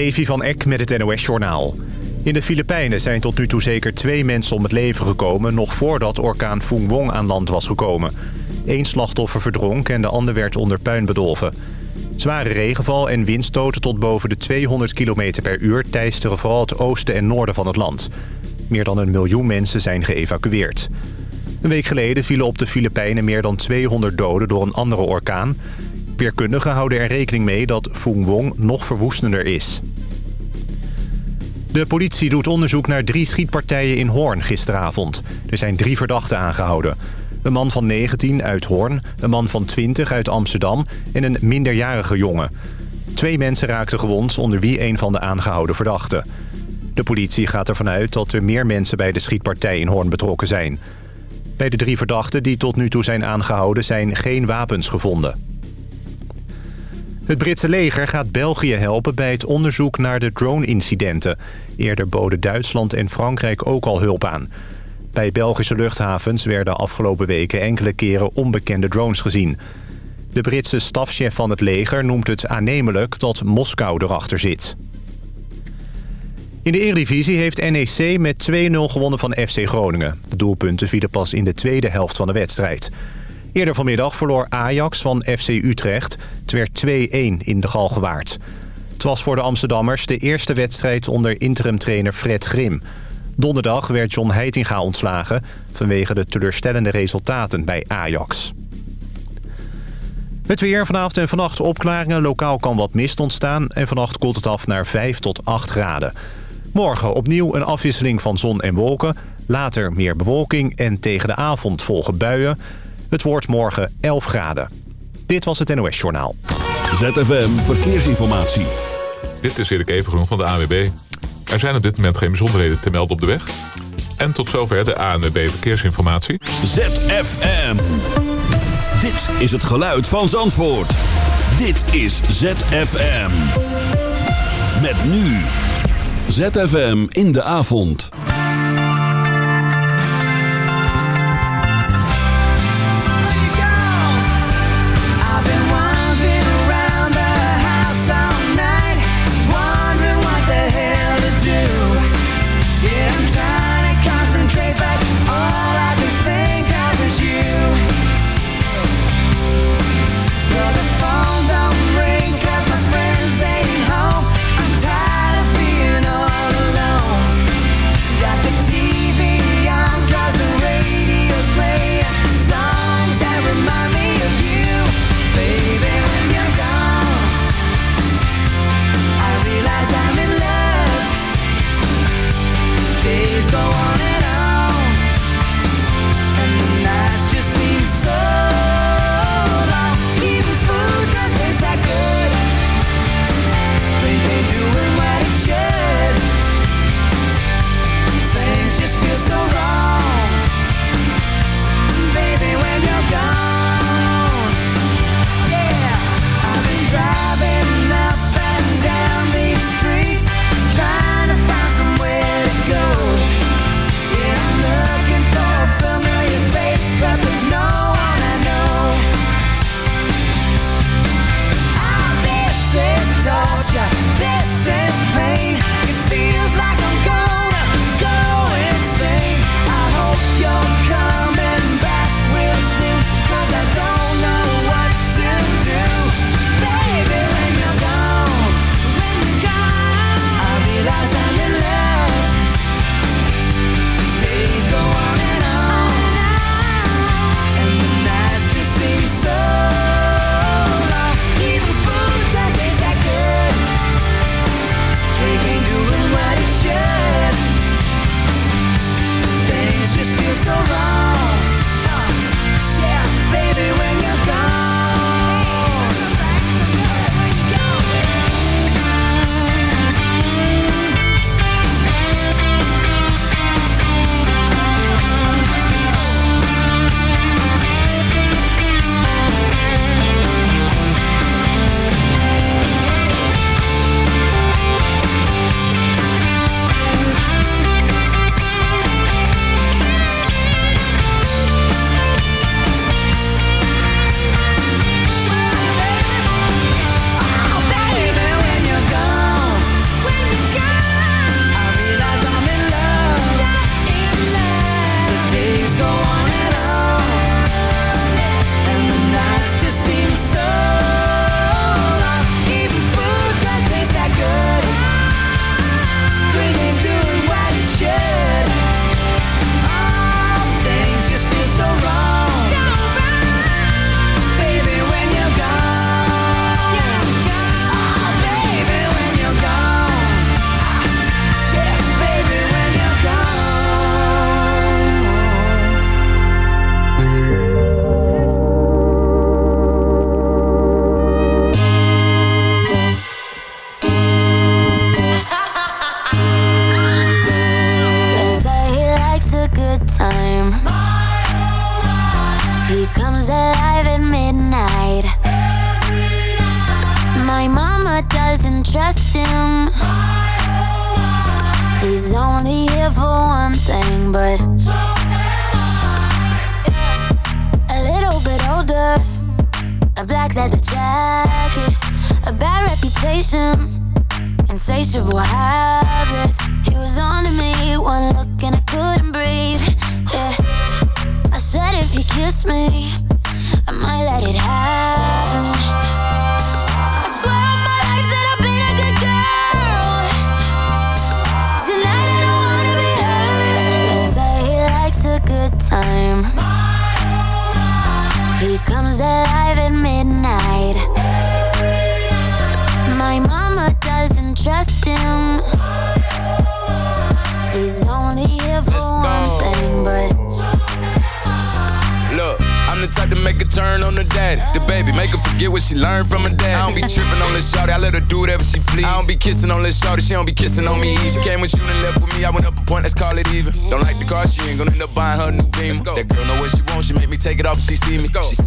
Evi van Eck met het NOS-journaal. In de Filipijnen zijn tot nu toe zeker twee mensen om het leven gekomen... nog voordat orkaan Phoong Wong aan land was gekomen. Eén slachtoffer verdronk en de ander werd onder puin bedolven. Zware regenval en windstoten tot boven de 200 km per uur... teisteren vooral het oosten en noorden van het land. Meer dan een miljoen mensen zijn geëvacueerd. Een week geleden vielen op de Filipijnen meer dan 200 doden door een andere orkaan... Weerkundigen houden er rekening mee dat Phoong Wong nog verwoestender is. De politie doet onderzoek naar drie schietpartijen in Hoorn gisteravond. Er zijn drie verdachten aangehouden. Een man van 19 uit Hoorn, een man van 20 uit Amsterdam en een minderjarige jongen. Twee mensen raakten gewond, onder wie een van de aangehouden verdachten. De politie gaat ervan uit dat er meer mensen bij de schietpartij in Hoorn betrokken zijn. Bij de drie verdachten die tot nu toe zijn aangehouden zijn geen wapens gevonden. Het Britse leger gaat België helpen bij het onderzoek naar de drone-incidenten. Eerder boden Duitsland en Frankrijk ook al hulp aan. Bij Belgische luchthavens werden afgelopen weken enkele keren onbekende drones gezien. De Britse stafchef van het leger noemt het aannemelijk dat Moskou erachter zit. In de Eredivisie heeft NEC met 2-0 gewonnen van FC Groningen. De doelpunten vielen pas in de tweede helft van de wedstrijd. Eerder vanmiddag verloor Ajax van FC Utrecht. Het werd 2-1 in de Galgenwaard. Het was voor de Amsterdammers de eerste wedstrijd onder interimtrainer Fred Grim. Donderdag werd John Heitinga ontslagen... vanwege de teleurstellende resultaten bij Ajax. Het weer vanavond en vannacht opklaringen. Lokaal kan wat mist ontstaan en vannacht koelt het af naar 5 tot 8 graden. Morgen opnieuw een afwisseling van zon en wolken. Later meer bewolking en tegen de avond volgen buien... Het wordt morgen 11 graden. Dit was het NOS Journaal. ZFM Verkeersinformatie. Dit is Erik Evengroen van de ANWB. Er zijn op dit moment geen bijzonderheden te melden op de weg. En tot zover de ANWB Verkeersinformatie. ZFM. Dit is het geluid van Zandvoort. Dit is ZFM. Met nu. ZFM in de avond.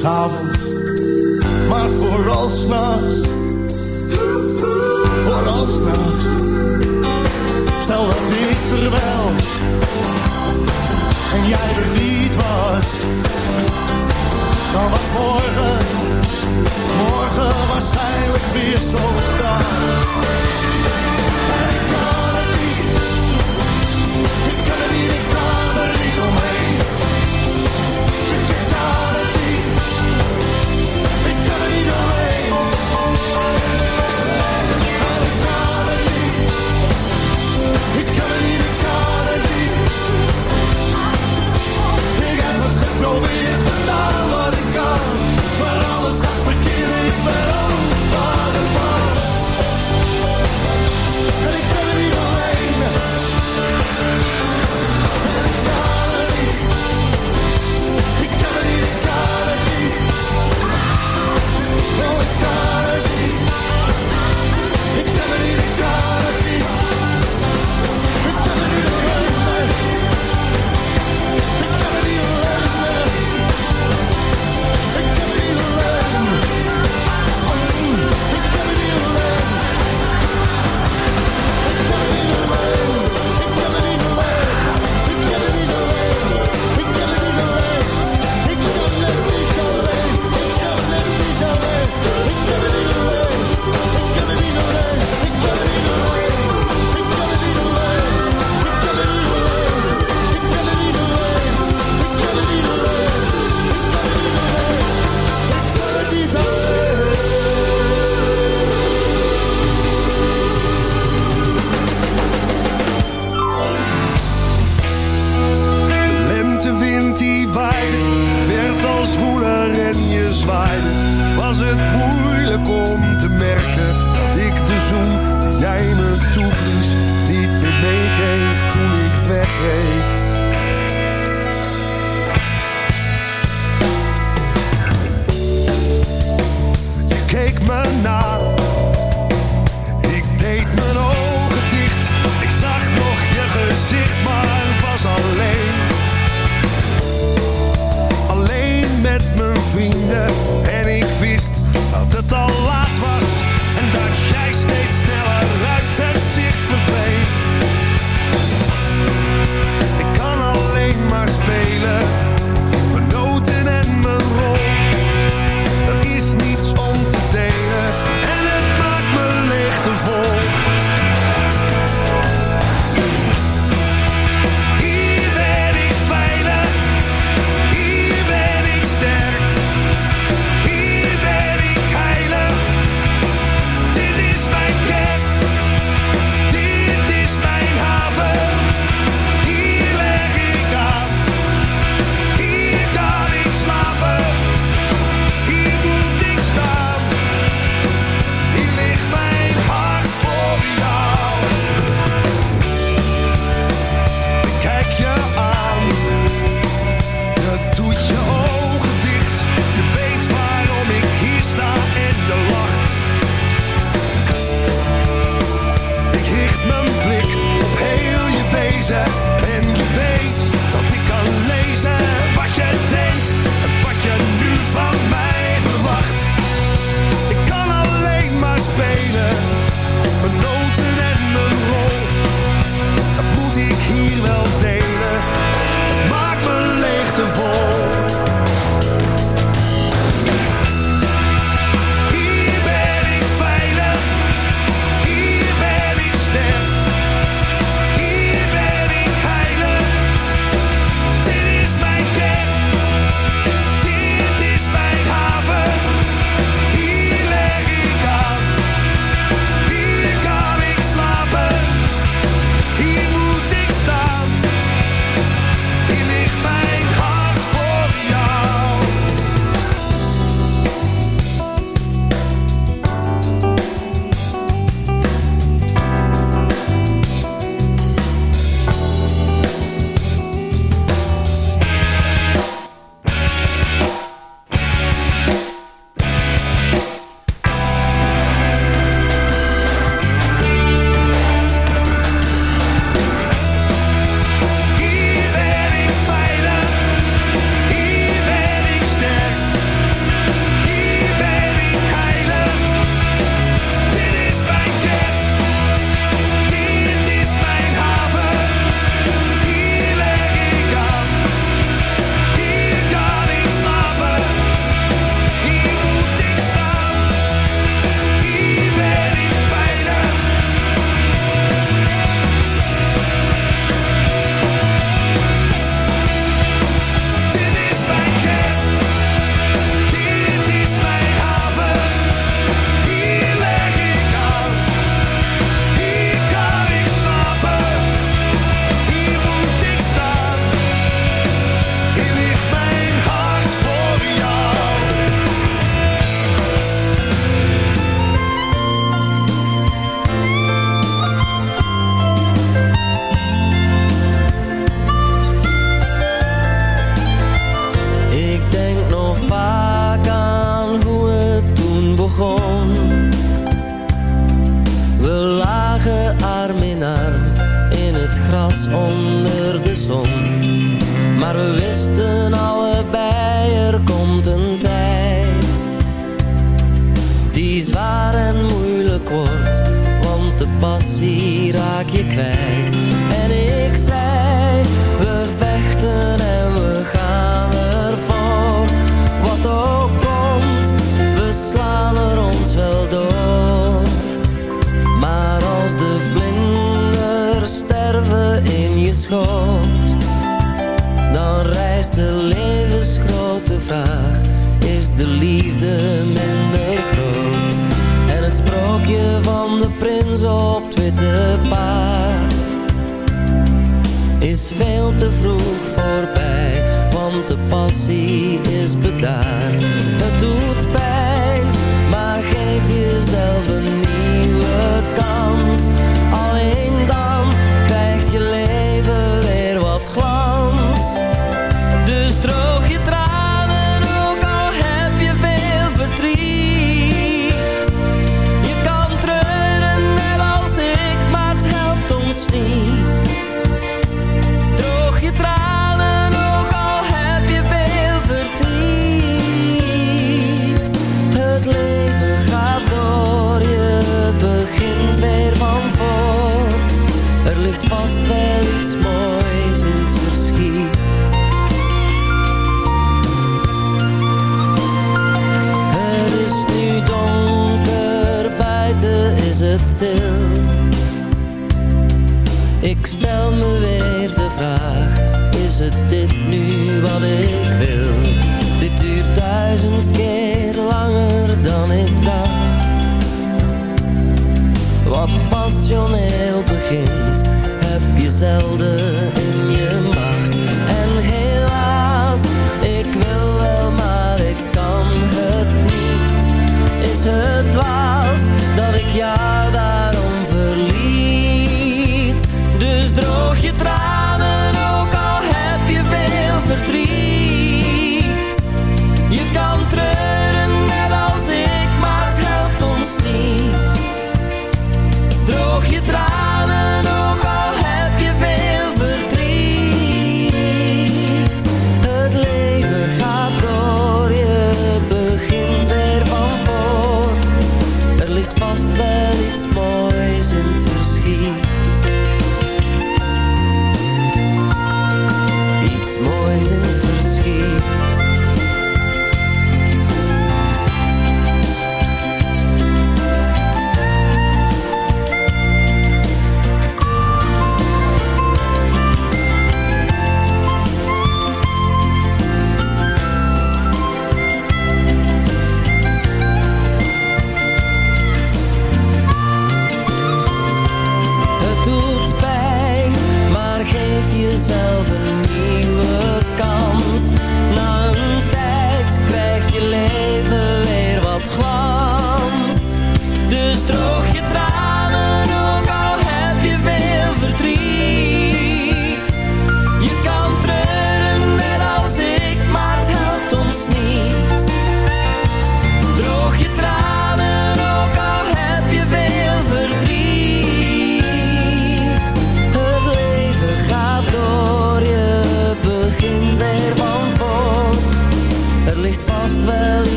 s'avonds, maar vooral s'nachts. Stel dat ik er wel en jij er niet was. Dan was morgen, morgen waarschijnlijk weer zo.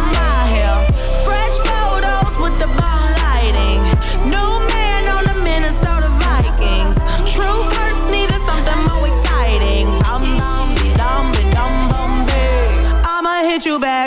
of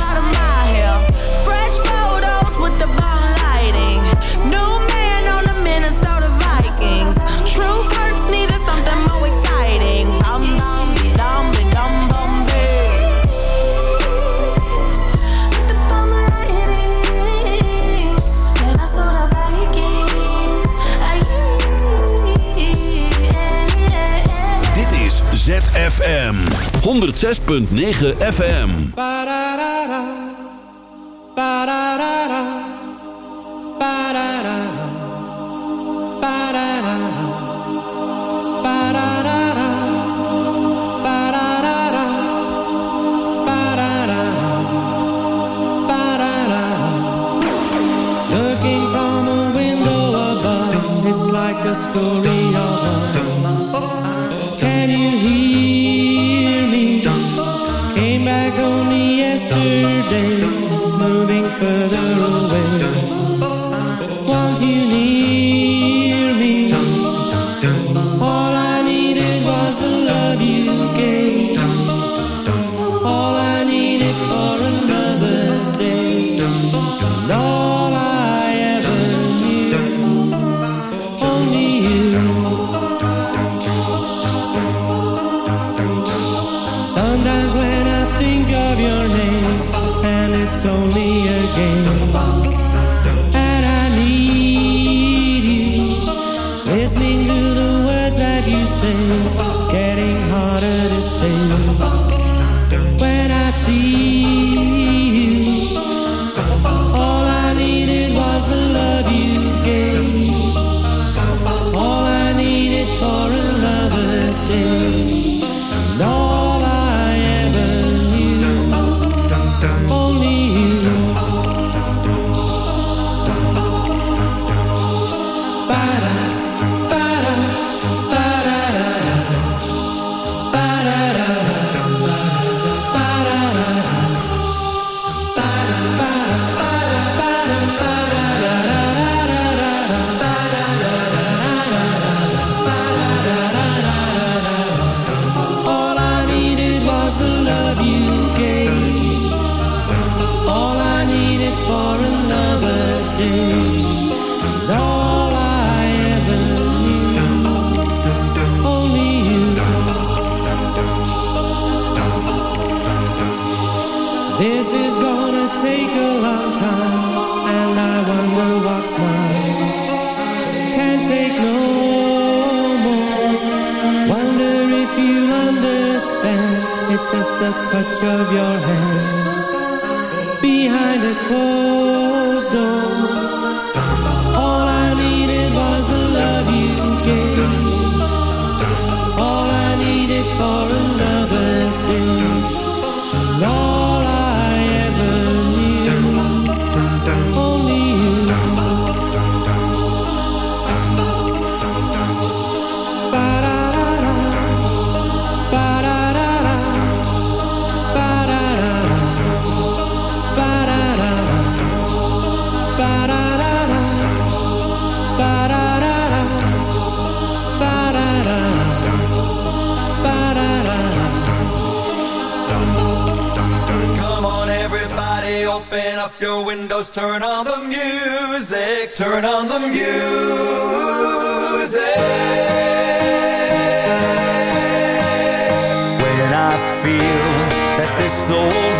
bottom. 106.9 FM. Looking from a window above, it's like a story of love. for the parar. Old